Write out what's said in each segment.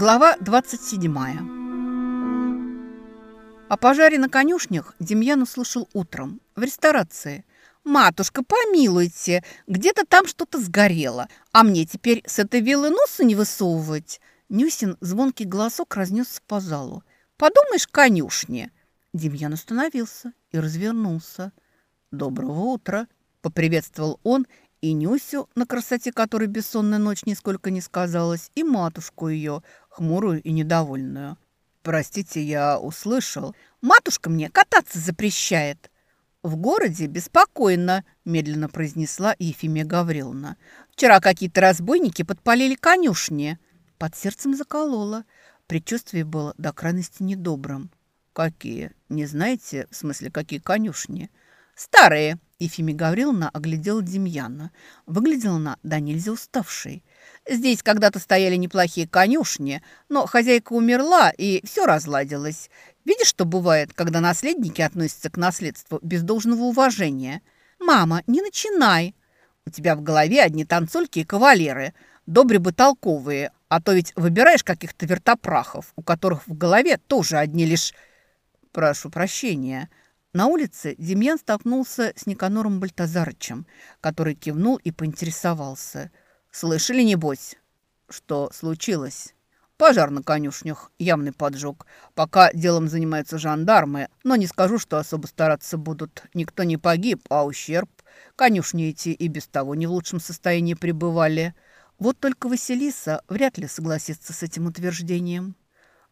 Глава 27. О пожаре на конюшнях Демьян услышал утром в ресторации. «Матушка, помилуйте, где-то там что-то сгорело, а мне теперь с этой виллы носа не высовывать». Нюсин звонкий голосок разнесся по залу. «Подумаешь, конюшни!» Демьян остановился и развернулся. «Доброго утра!» – поприветствовал он и Нюсю, на красоте которой бессонная ночь нисколько не сказалась, и матушку ее, хмурую и недовольную. «Простите, я услышал. Матушка мне кататься запрещает». «В городе беспокойно», – медленно произнесла Ефимия Гавриловна. «Вчера какие-то разбойники подпалили конюшни». Под сердцем заколола. Предчувствие было до крайности недобрым. «Какие? Не знаете, в смысле, какие конюшни?» «Старые», Ефимия Гавриловна оглядела Демьяна. Выглядела она да нельзя уставшей. «Здесь когда-то стояли неплохие конюшни, но хозяйка умерла, и все разладилось. Видишь, что бывает, когда наследники относятся к наследству без должного уважения? Мама, не начинай! У тебя в голове одни танцульки и кавалеры, добре бы толковые, а то ведь выбираешь каких-то вертопрахов, у которых в голове тоже одни лишь... Прошу прощения». На улице Демьян столкнулся с Никанором Бальтазарычем, который кивнул и поинтересовался. «Слышали, небось?» «Что случилось?» «Пожар на конюшнях, явный поджог. Пока делом занимаются жандармы, но не скажу, что особо стараться будут. Никто не погиб, а ущерб. Конюшни эти и без того не в лучшем состоянии пребывали. Вот только Василиса вряд ли согласится с этим утверждением».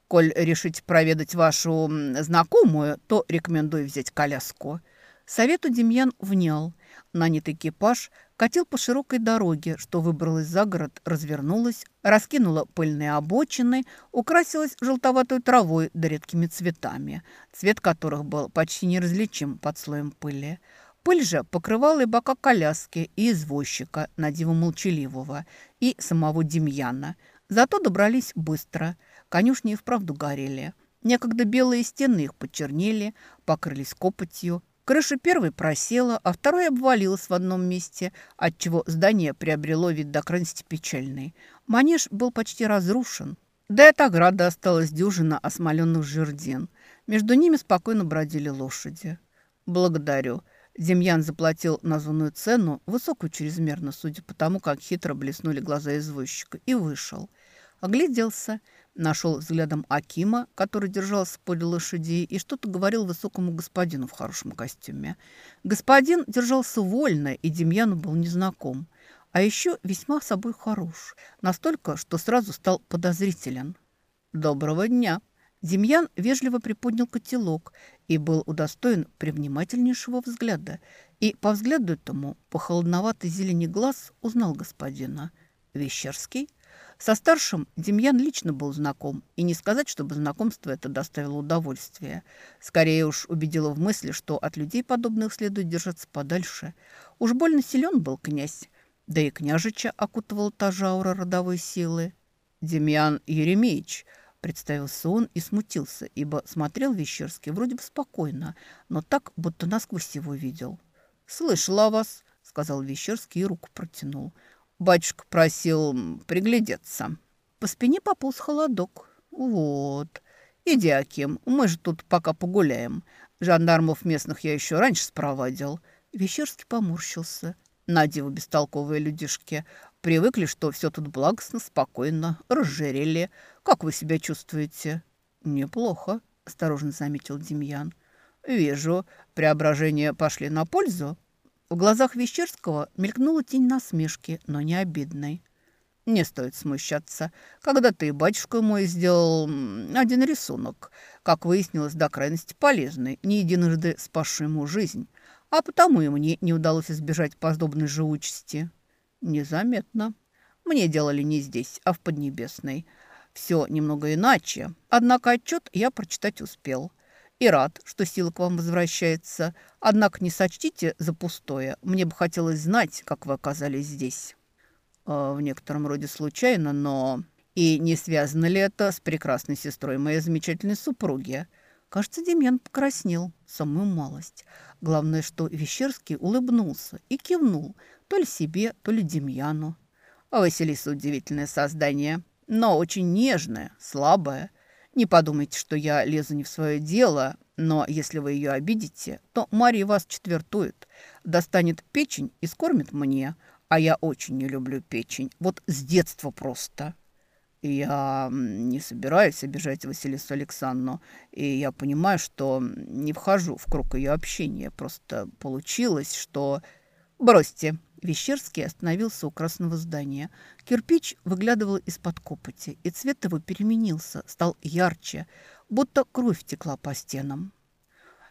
Коль решите проведать вашу знакомую, то рекомендую взять коляску». Совету Демьян внял. Нанятый экипаж катил по широкой дороге, что выбралась за город, развернулась, раскинула пыльные обочины, украсилась желтоватой травой да редкими цветами, цвет которых был почти неразличим под слоем пыли. Пыль же покрывала и бока коляски, и извозчика, на диво молчаливого, и самого Демьяна. Зато добрались быстро – Конюшни и вправду горели. Некогда белые стены их почернели, покрылись копотью. Крыша первой просела, а второй обвалилась в одном месте, отчего здание приобрело вид до крайности печальный. Манеж был почти разрушен. Да и от ограды осталась дюжина осмоленных жердин. Между ними спокойно бродили лошади. «Благодарю». Демьян заплатил названную цену, высокую чрезмерно, судя по тому, как хитро блеснули глаза извозчика, и вышел. Огляделся – Нашел взглядом Акима, который держался подле лошади, и что-то говорил высокому господину в хорошем костюме. Господин держался вольно, и Демьяну был незнаком. А еще весьма собой хорош. Настолько, что сразу стал подозрителен. «Доброго дня!» Демьян вежливо приподнял котелок и был удостоен привнимательнейшего взгляда. И по взгляду этому, по холодноватой зелени глаз, узнал господина. «Вещерский?» Со старшим Демьян лично был знаком, и не сказать, чтобы знакомство это доставило удовольствие. Скорее уж убедило в мысли, что от людей подобных следует держаться подальше. Уж больно силен был князь, да и княжича окутывал та жаура родовой силы. «Демьян Еремеевич», — представился он и смутился, ибо смотрел Вещерский вроде бы спокойно, но так, будто насквозь его видел. «Слышал о вас», — сказал Вещерский и руку протянул. Батюшка просил приглядеться. По спине пополз холодок. Вот. Иди, Аким, мы же тут пока погуляем. Жандармов местных я еще раньше спровадил. Вещерский поморщился. Надеву бестолковые людишки. Привыкли, что все тут благостно, спокойно, разжирели. Как вы себя чувствуете? Неплохо, осторожно заметил Демьян. Вижу, преображения пошли на пользу. В глазах Вещерского мелькнула тень насмешки, но не обидной. «Не стоит смущаться. Когда ты, батюшка мой, сделал один рисунок, как выяснилось, до крайности полезный, не единожды спасший ему жизнь, а потому и мне не удалось избежать подобной же участи». «Незаметно. Мне делали не здесь, а в Поднебесной. Все немного иначе, однако отчет я прочитать успел» и рад, что сила к вам возвращается. Однако не сочтите за пустое. Мне бы хотелось знать, как вы оказались здесь». Э, «В некотором роде случайно, но...» «И не связано ли это с прекрасной сестрой моей замечательной супруги?» Кажется, Демьян покраснел, самую малость. Главное, что Вещерский улыбнулся и кивнул то ли себе, то ли Демьяну. «А Василиса удивительное создание», но очень нежная, слабая. Не подумайте, что я лезу не в свое дело, но если вы ее обидите, то Мария вас четвертует, достанет печень и скормит мне, а я очень не люблю печень, вот с детства просто». Я не собираюсь обижать Василису Александровну, и я понимаю, что не вхожу в круг ее общения. Просто получилось, что... Бросьте. Вещерский остановился у красного здания. Кирпич выглядывал из-под копоти, и цвет его переменился, стал ярче, будто кровь текла по стенам.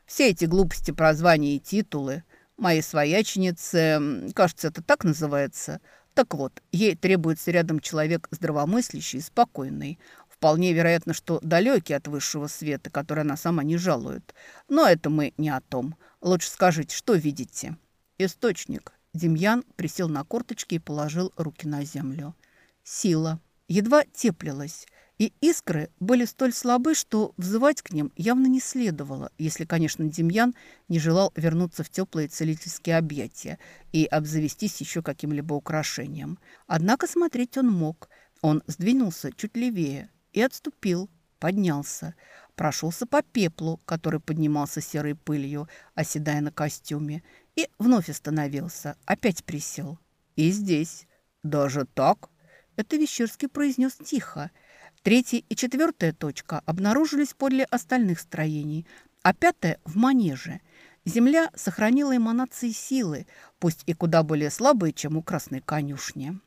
Все эти глупости про звания и титулы, мои свояченицы, кажется, это так называется – так вот, ей требуется рядом человек здравомыслящий и спокойный. Вполне вероятно, что далекий от высшего света, который она сама не жалует. Но это мы не о том. Лучше скажите, что видите? Источник. Демьян присел на корточки и положил руки на землю. Сила. Едва теплилась. И искры были столь слабы, что взывать к ним явно не следовало, если, конечно, Демьян не желал вернуться в теплые целительские объятия и обзавестись еще каким-либо украшением. Однако смотреть он мог. Он сдвинулся чуть левее и отступил, поднялся, прошелся по пеплу, который поднимался серой пылью, оседая на костюме, и вновь остановился, опять присел. И здесь. Даже так? Это Вещерский произнес тихо – Третья и четвертая точка обнаружились подле остальных строений, а пятая – в манеже. Земля сохранила эманации силы, пусть и куда более слабые, чем у красной конюшни.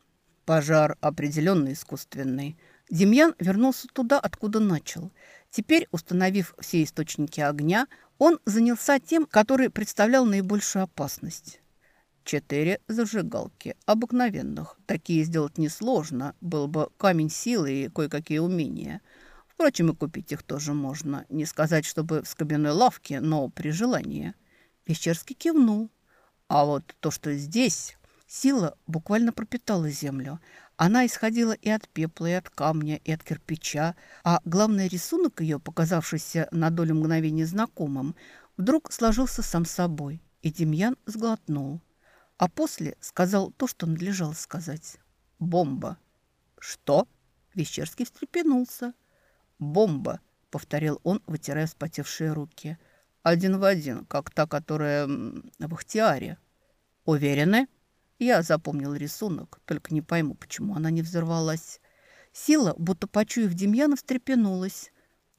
Пожар определенно искусственный. Демьян вернулся туда, откуда начал. Теперь, установив все источники огня, он занялся тем, который представлял наибольшую опасность. Четыре зажигалки, обыкновенных. Такие сделать несложно, был бы камень силы и кое-какие умения. Впрочем, и купить их тоже можно. Не сказать, чтобы в скобяной лавке, но при желании. Пещерский кивнул. А вот то, что здесь... Сила буквально пропитала землю. Она исходила и от пепла, и от камня, и от кирпича. А главный рисунок ее, показавшийся на долю мгновения знакомым, вдруг сложился сам собой. И Демьян сглотнул а после сказал то, что надлежало сказать. «Бомба». «Что?» Вещерский встрепенулся. «Бомба», — повторил он, вытирая вспотевшие руки. «Один в один, как та, которая в Ахтиаре». «Уверены?» Я запомнил рисунок, только не пойму, почему она не взорвалась. Сила, будто почуяв Демьяна, встрепенулась.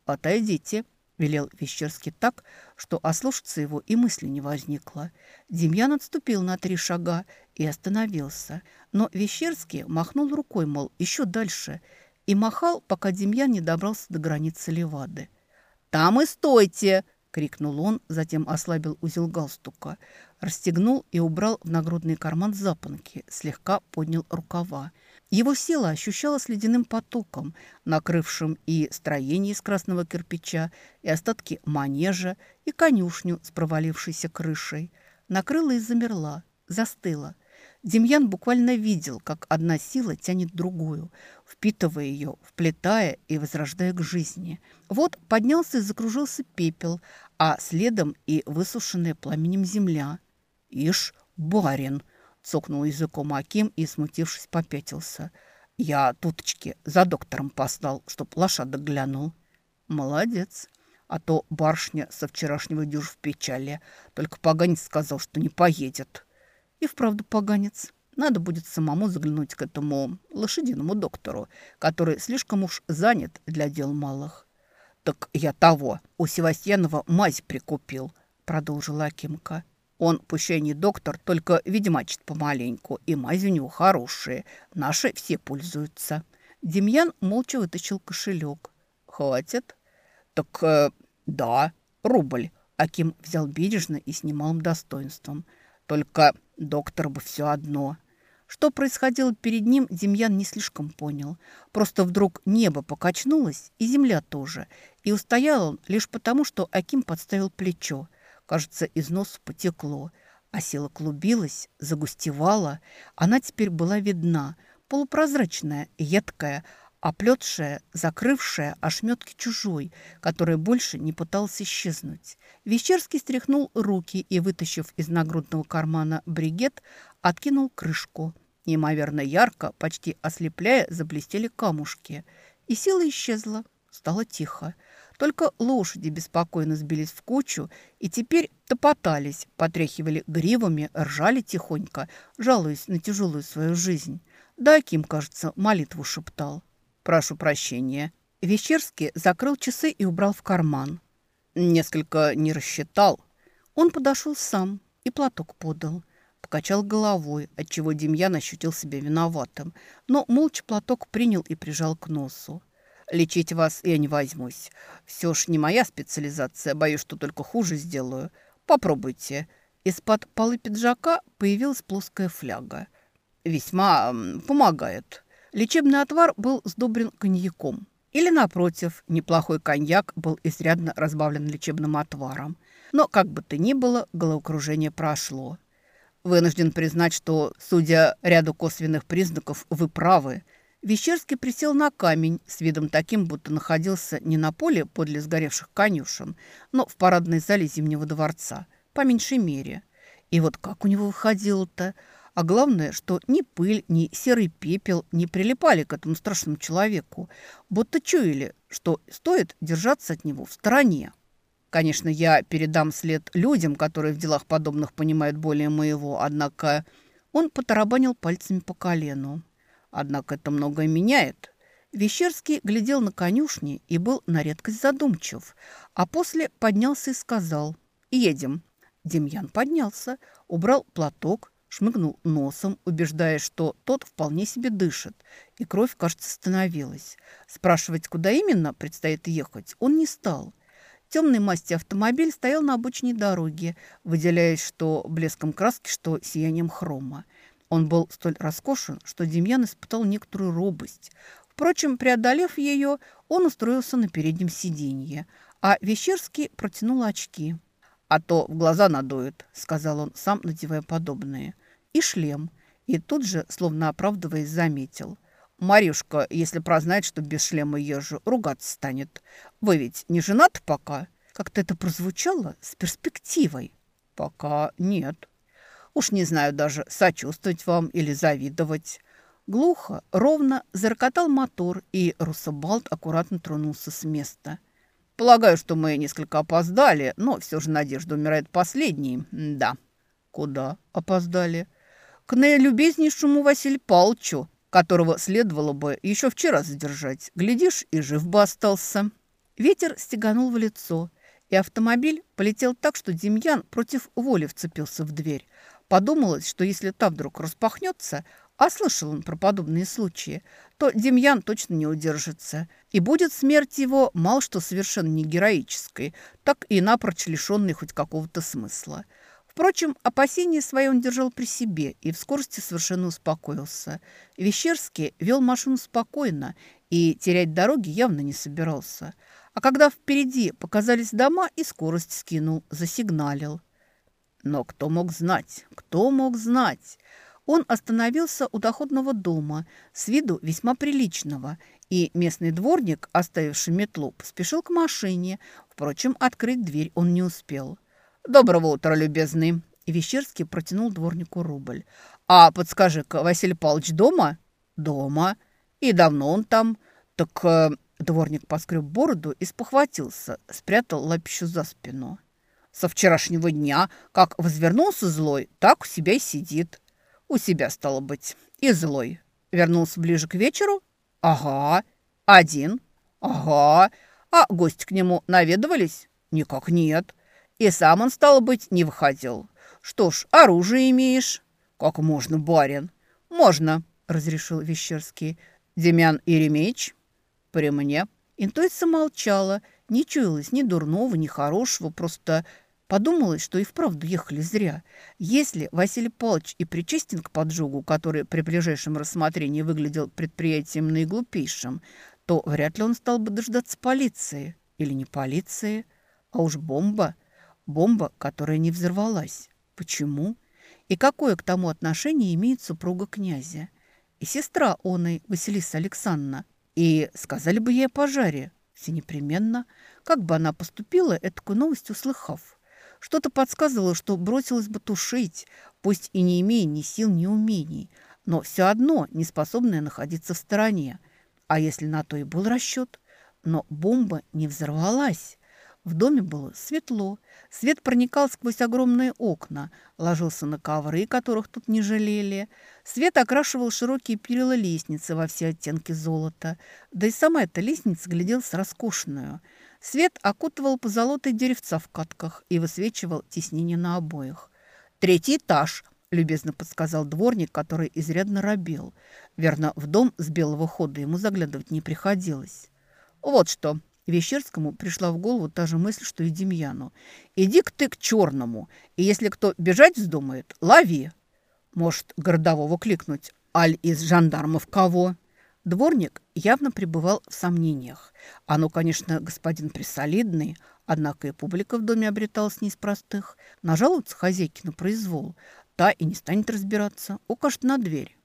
«Отойдите», велел Вещерский так, что ослушаться его и мысли не возникло. Демьян отступил на три шага и остановился, но Вещерский махнул рукой, мол, еще дальше, и махал, пока Демьян не добрался до границы Левады. «Там и стойте!» — крикнул он, затем ослабил узел галстука, расстегнул и убрал в нагрудный карман запонки, слегка поднял рукава. Его сила ощущалась ледяным потоком, накрывшим и строение из красного кирпича, и остатки манежа, и конюшню с провалившейся крышей. Накрыла и замерла, застыла. Демьян буквально видел, как одна сила тянет другую, впитывая ее, вплетая и возрождая к жизни. Вот поднялся и закружился пепел, а следом и высушенная пламенем земля. «Ишь, барин!» Цокнул языком Аким и, смутившись, попятился. Я туточки за доктором послал, чтоб лошадок глянул. Молодец. А то барышня со вчерашнего дюж в печали. Только поганец сказал, что не поедет. И вправду поганец. Надо будет самому заглянуть к этому лошадиному доктору, который слишком уж занят для дел малых. «Так я того, у Севастьянова мазь прикупил», — продолжила Акимка. Он, пущай не доктор, только ведьмачит помаленьку, и мази у него хорошие. Наши все пользуются. Демьян молча вытащил кошелек. «Хватит?» «Так, э, да, рубль». Аким взял бережно и с немалым достоинством. «Только доктор бы все одно». Что происходило перед ним, Демьян не слишком понял. Просто вдруг небо покачнулось, и земля тоже. И устоял он лишь потому, что Аким подставил плечо – Кажется, из носа потекло, а сила клубилась, загустевала. Она теперь была видна, полупрозрачная, едкая, оплетшая, закрывшая ошметки чужой, которая больше не пыталась исчезнуть. Вещерский стряхнул руки и, вытащив из нагрудного кармана бригет, откинул крышку. Неимоверно ярко, почти ослепляя, заблестели камушки. И сила исчезла. Стало тихо. Только лошади беспокойно сбились в кучу и теперь топотались, потряхивали гривами, ржали тихонько, жалуясь на тяжелую свою жизнь. Да Аким, кажется, молитву шептал. «Прошу прощения». Вещерский закрыл часы и убрал в карман. Несколько не рассчитал. Он подошел сам и платок подал. Покачал головой, отчего Демьян ощутил себя виноватым, но молча платок принял и прижал к носу. Лечить вас я не возьмусь. Все ж не моя специализация, боюсь, что только хуже сделаю. Попробуйте». Из-под полы пиджака появилась плоская фляга. Весьма помогает. Лечебный отвар был сдобрен коньяком. Или, напротив, неплохой коньяк был изрядно разбавлен лечебным отваром. Но, как бы то ни было, головокружение прошло. Вынужден признать, что, судя ряду косвенных признаков, вы правы – Вещерский присел на камень с видом таким, будто находился не на поле подле сгоревших конюшен, но в парадной зале Зимнего дворца, по меньшей мере. И вот как у него выходило-то? А главное, что ни пыль, ни серый пепел не прилипали к этому страшному человеку, будто чуяли, что стоит держаться от него в стороне. Конечно, я передам след людям, которые в делах подобных понимают более моего, однако он потарабанил пальцами по колену. Однако это многое меняет. Вещерский глядел на конюшни и был на редкость задумчив, а после поднялся и сказал «Едем». Демьян поднялся, убрал платок, шмыгнул носом, убеждаясь, что тот вполне себе дышит, и кровь, кажется, становилась. Спрашивать, куда именно предстоит ехать, он не стал. Темный масти автомобиль стоял на обочине дороги, выделяясь что блеском краски, что сиянием хрома. Он был столь роскошен, что Демьян испытал некоторую робость. Впрочем, преодолев ее, он устроился на переднем сиденье, а Вещерский протянул очки. «А то в глаза надует», — сказал он, сам надевая подобные. И шлем. И тут же, словно оправдываясь, заметил. «Марюшка, если прознает, что без шлема езжу, ругаться станет. Вы ведь не женаты пока?» Как-то это прозвучало с перспективой. «Пока нет», Уж не знаю даже, сочувствовать вам или завидовать. Глухо, ровно зарокотал мотор, и Руссобалт аккуратно тронулся с места. Полагаю, что мы несколько опоздали, но все же надежда умирает последней. Да. Куда опоздали? К наилюбезнейшему Василию Палчу, которого следовало бы еще вчера задержать. Глядишь, и жив бы остался. Ветер стеганул в лицо, и автомобиль полетел так, что Демьян против воли вцепился в дверь. Подумалось, что если та вдруг распахнется, а слышал он про подобные случаи, то Демьян точно не удержится. И будет смерть его мало что совершенно не героической, так и напрочь лишенной хоть какого-то смысла. Впрочем, опасения свои он держал при себе и в скорости совершенно успокоился. Вещерский вел машину спокойно и терять дороги явно не собирался. А когда впереди показались дома, и скорость скинул, засигналил. Но кто мог знать? Кто мог знать? Он остановился у доходного дома, с виду весьма приличного, и местный дворник, оставивший метлу, поспешил к машине. Впрочем, открыть дверь он не успел. «Доброго утра, любезный!» Вещерский протянул дворнику рубль. «А подскажи-ка, Василий Павлович дома?» «Дома. И давно он там?» «Так...» э, Дворник поскреб бороду и спохватился, спрятал лапищу за спину. Со вчерашнего дня, как возвернулся злой, так у себя и сидит. У себя, стало быть, и злой. Вернулся ближе к вечеру? Ага. Один? Ага. А гости к нему наведывались? Никак нет. И сам он, стало быть, не выходил. Что ж, оружие имеешь? Как можно, барин? Можно, разрешил Вещерский. Демян Иеремеевич? При мне. Интуиция молчала, не чуялось ни дурного, ни хорошего, просто подумалось, что и вправду ехали зря. Если Василий Павлович и причастен к поджогу, который при ближайшем рассмотрении выглядел предприятием наиглупейшим, то вряд ли он стал бы дождаться полиции. Или не полиции, а уж бомба. Бомба, которая не взорвалась. Почему? И какое к тому отношение имеет супруга князя? И сестра оной, Василиса Александровна. И сказали бы ей о пожаре. Все непременно. Как бы она поступила, эту новость услыхав? Что-то подсказывало, что бросилась бы тушить, пусть и не имея ни сил, ни умений. но все одно не способная находиться в стороне. А если на то и был расчет? Но бомба не взорвалась. В доме было светло. Свет проникал сквозь огромные окна, ложился на ковры, которых тут не жалели. Свет окрашивал широкие перила лестницы во все оттенки золота. Да и сама эта лестница гляделась роскошную. Свет окутывал позолотые деревца в катках и высвечивал теснение на обоях. «Третий этаж», – любезно подсказал дворник, который изрядно робел. Верно, в дом с белого хода ему заглядывать не приходилось. «Вот что», Вещерскому пришла в голову та же мысль, что и Демьяну. «Иди-ка ты к черному, и если кто бежать вздумает, лови!» «Может, городового кликнуть? Аль из жандармов кого?» Дворник явно пребывал в сомнениях. Оно, конечно, господин присолидный, однако и публика в доме обреталась не из простых. Нажалуются хозяйки на произвол, та и не станет разбираться, укажет на дверь.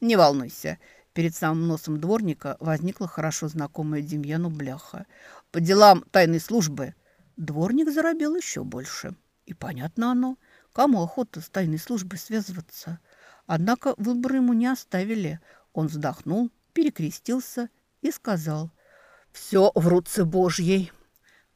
«Не волнуйся, Перед самым носом дворника возникла хорошо знакомая Демьяну бляха. «По делам тайной службы». Дворник заробил еще больше. И понятно оно, кому охота с тайной службой связываться. Однако выбора ему не оставили. Он вздохнул, перекрестился и сказал «Все в руце Божьей».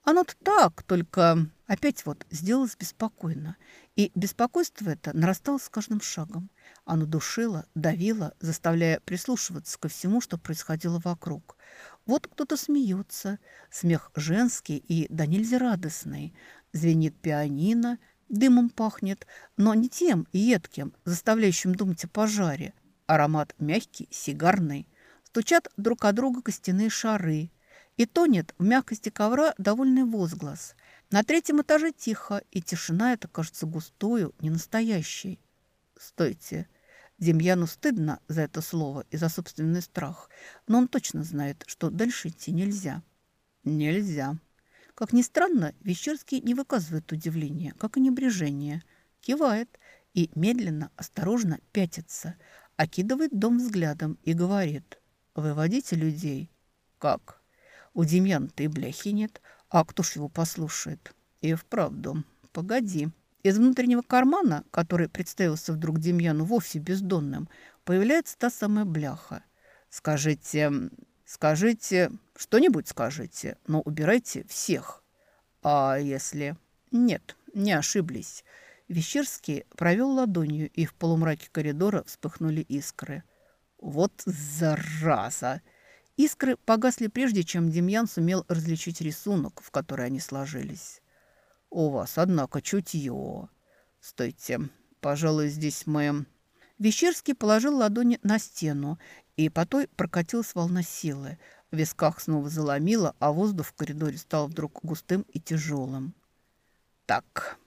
Оно-то так, только опять вот сделалось беспокойно. И беспокойство это нарастало с каждым шагом. Оно душило, давило, заставляя прислушиваться ко всему, что происходило вокруг. Вот кто-то смеется, смех женский и да нельзя радостный. Звенит пианино, дымом пахнет, но не тем едким, заставляющим думать о пожаре. Аромат мягкий, сигарный. Стучат друг о друга костяные шары. И тонет в мягкости ковра довольный возглас. На третьем этаже тихо, и тишина эта кажется густою, ненастоящей. «Стойте!» Демьяну стыдно за это слово и за собственный страх, но он точно знает, что дальше идти нельзя. Нельзя. Как ни странно, Вещерский не выказывает удивления, как и небрежение. Кивает и медленно, осторожно пятится, окидывает дом взглядом и говорит «Выводите людей». «Как?» У Демьяна-то и бляхи нет, а кто ж его послушает? И вправду, погоди. Из внутреннего кармана, который представился вдруг Демьяну вовсе бездонным, появляется та самая бляха. «Скажите, скажите, что-нибудь скажите, но убирайте всех». «А если...» «Нет, не ошиблись». Вещерский провел ладонью, и в полумраке коридора вспыхнули искры. «Вот зараза!» Искры погасли прежде, чем Демьян сумел различить рисунок, в который они сложились. «У вас, однако, чутье. Стойте, пожалуй, здесь мы...» Вещерский положил ладони на стену, и по той прокатилась волна силы. В висках снова заломило, а воздух в коридоре стал вдруг густым и тяжелым. «Так...»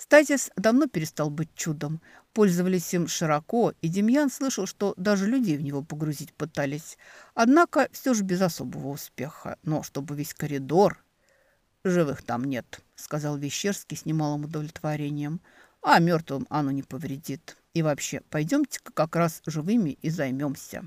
Стазис давно перестал быть чудом. Пользовались им широко, и Демьян слышал, что даже людей в него погрузить пытались. Однако все же без особого успеха. Но чтобы весь коридор... «Живых там нет», — сказал Вещерский с немалым удовлетворением. «А мертвым оно не повредит. И вообще, пойдемте-ка как раз живыми и займемся».